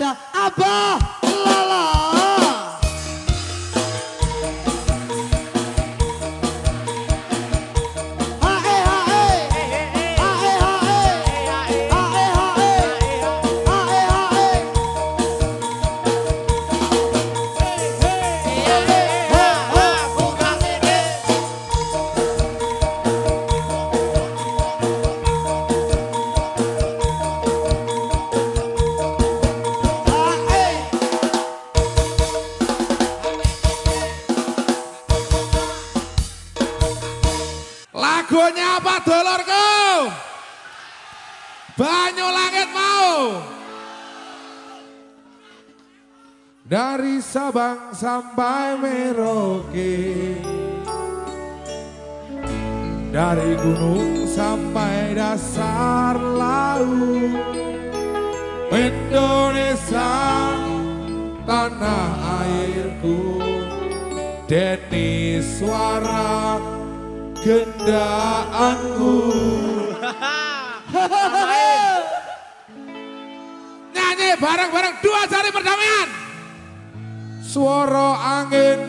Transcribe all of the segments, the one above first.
chamada Abá Lala. Lagunya apa dulurku? Banyu langit mau. Dari Sabang sampai Merauke. Dari gunung sampai dasar laut. Indonesia tanah airku. Deni suara gendaanku. Nyanyi bareng-bareng dua jari perdamaian. Suara angin.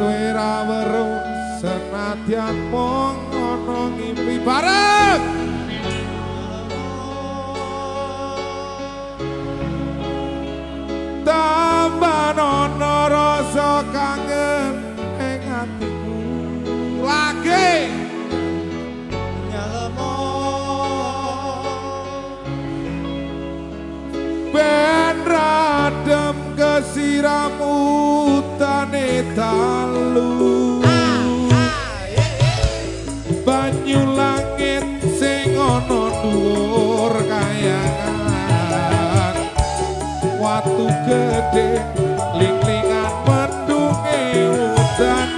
Suara weruh senadyan mung ana ngimpi bareng. Tambah ana rasa kangen ing atiku. Lagi ben radem kesiramu tane talu banyu langit sing ana dhuwur kayangan. Watu gede ling-lingan mendunge udan.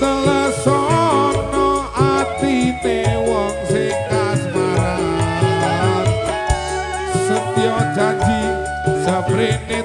Telesono atine wong sing kasmaran. Setya janji sabrene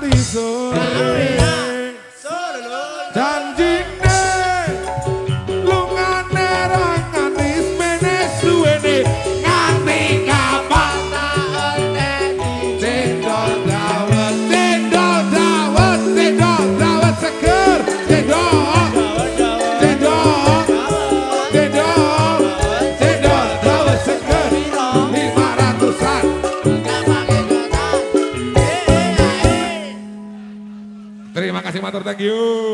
Paradiso. Paradiso. Matur thank you.